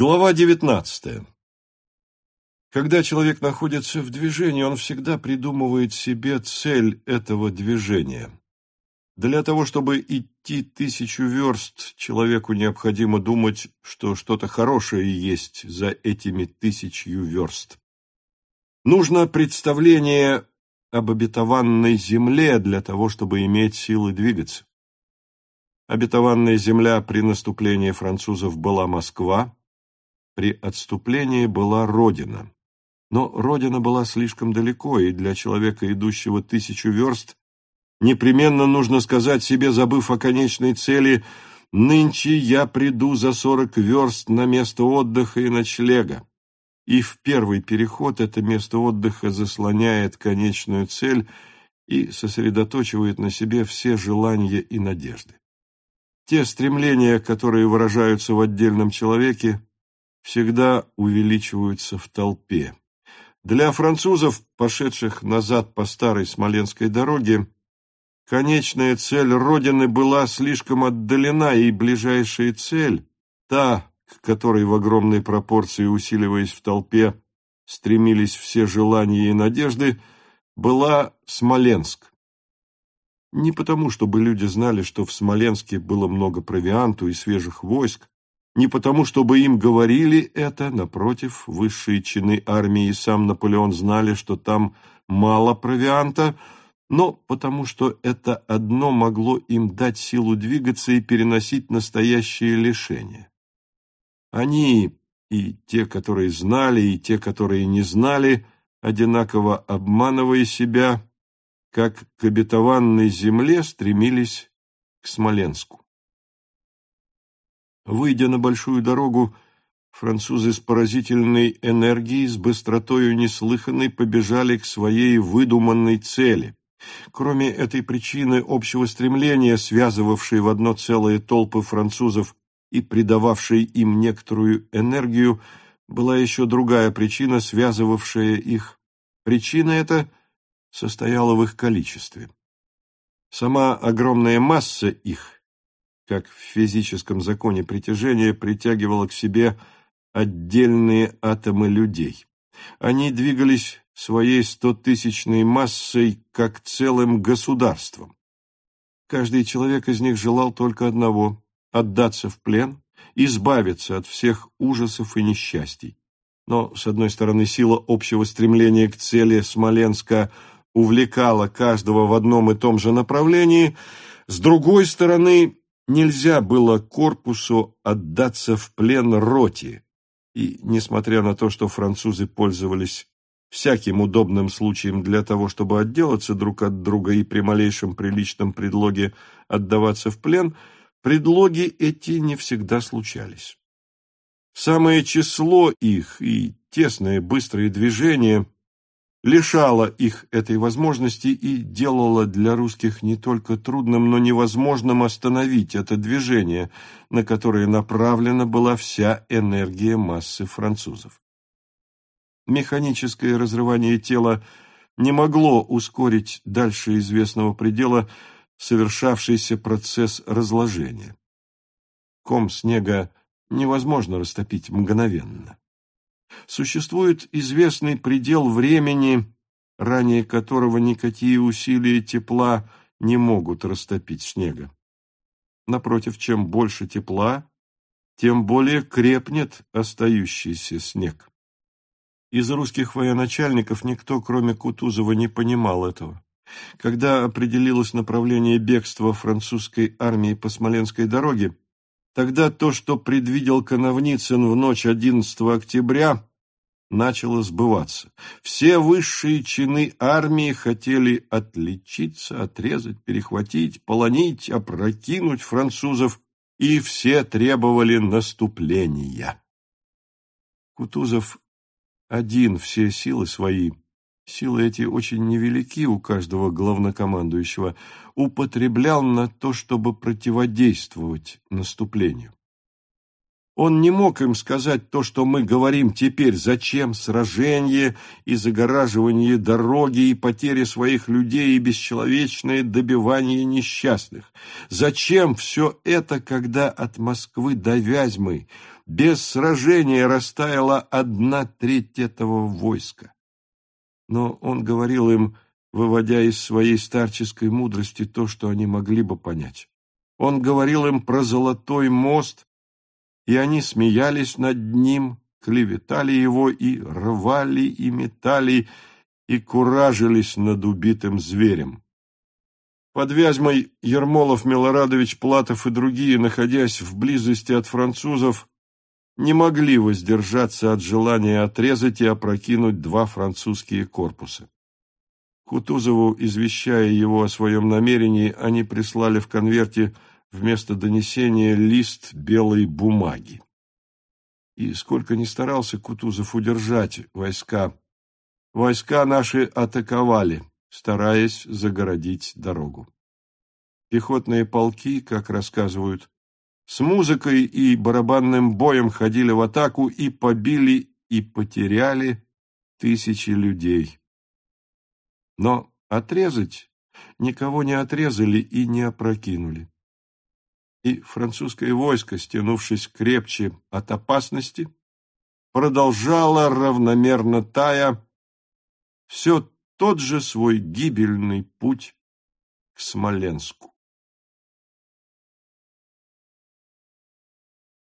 Глава 19. Когда человек находится в движении, он всегда придумывает себе цель этого движения. Для того, чтобы идти тысячу верст, человеку необходимо думать, что что-то хорошее есть за этими тысячью верст. Нужно представление об обетованной земле для того, чтобы иметь силы двигаться. Обетованная земля при наступлении французов была Москва, при отступлении была Родина. Но Родина была слишком далеко, и для человека, идущего тысячу верст, непременно нужно сказать себе, забыв о конечной цели, «Нынче я приду за сорок верст на место отдыха и ночлега». И в первый переход это место отдыха заслоняет конечную цель и сосредоточивает на себе все желания и надежды. Те стремления, которые выражаются в отдельном человеке, всегда увеличиваются в толпе. Для французов, пошедших назад по старой Смоленской дороге, конечная цель Родины была слишком отдалена, и ближайшая цель, та, к которой в огромной пропорции, усиливаясь в толпе, стремились все желания и надежды, была Смоленск. Не потому, чтобы люди знали, что в Смоленске было много провианту и свежих войск, не потому, чтобы им говорили это, напротив, высшие чины армии и сам Наполеон знали, что там мало провианта, но потому что это одно могло им дать силу двигаться и переносить настоящее лишение. Они, и те, которые знали, и те, которые не знали, одинаково обманывая себя, как к обетованной земле стремились к Смоленску. Выйдя на большую дорогу, французы с поразительной энергией, с быстротою неслыханной побежали к своей выдуманной цели. Кроме этой причины общего стремления, связывавшей в одно целое толпы французов и придававшей им некоторую энергию, была еще другая причина, связывавшая их. Причина эта состояла в их количестве. Сама огромная масса их – как в физическом законе притяжения, притягивало к себе отдельные атомы людей. Они двигались своей стотысячной массой как целым государством. Каждый человек из них желал только одного – отдаться в плен, избавиться от всех ужасов и несчастий. Но, с одной стороны, сила общего стремления к цели Смоленска увлекала каждого в одном и том же направлении, с другой стороны, Нельзя было корпусу отдаться в плен роте, и, несмотря на то, что французы пользовались всяким удобным случаем для того, чтобы отделаться друг от друга и при малейшем приличном предлоге отдаваться в плен, предлоги эти не всегда случались. Самое число их и тесные быстрые движения – лишала их этой возможности и делала для русских не только трудным, но невозможным остановить это движение, на которое направлена была вся энергия массы французов. Механическое разрывание тела не могло ускорить дальше известного предела совершавшийся процесс разложения. Ком снега невозможно растопить мгновенно. Существует известный предел времени, ранее которого никакие усилия тепла не могут растопить снега. Напротив, чем больше тепла, тем более крепнет остающийся снег. Из русских военачальников никто, кроме Кутузова, не понимал этого. Когда определилось направление бегства французской армии по Смоленской дороге, тогда то, что предвидел Коновницын в ночь 11 октября, начало сбываться. Все высшие чины армии хотели отличиться, отрезать, перехватить, полонить, опрокинуть французов, и все требовали наступления. Кутузов один все силы свои, силы эти очень невелики у каждого главнокомандующего, употреблял на то, чтобы противодействовать наступлению. Он не мог им сказать то, что мы говорим теперь, зачем сражение и загораживание дороги и потери своих людей и бесчеловечное добивание несчастных. Зачем все это, когда от Москвы до Вязьмы без сражения растаяла одна треть этого войска. Но он говорил им, выводя из своей старческой мудрости то, что они могли бы понять. Он говорил им про золотой мост, и они смеялись над ним, клеветали его и рвали и метали, и куражились над убитым зверем. Под Вязьмой Ермолов, Милорадович, Платов и другие, находясь в близости от французов, не могли воздержаться от желания отрезать и опрокинуть два французские корпуса. Кутузову, извещая его о своем намерении, они прислали в конверте вместо донесения лист белой бумаги. И сколько ни старался Кутузов удержать войска, войска наши атаковали, стараясь загородить дорогу. Пехотные полки, как рассказывают, с музыкой и барабанным боем ходили в атаку и побили и потеряли тысячи людей. Но отрезать никого не отрезали и не опрокинули. И французское войско, стянувшись крепче от опасности, продолжало равномерно тая все тот же свой гибельный путь к Смоленску.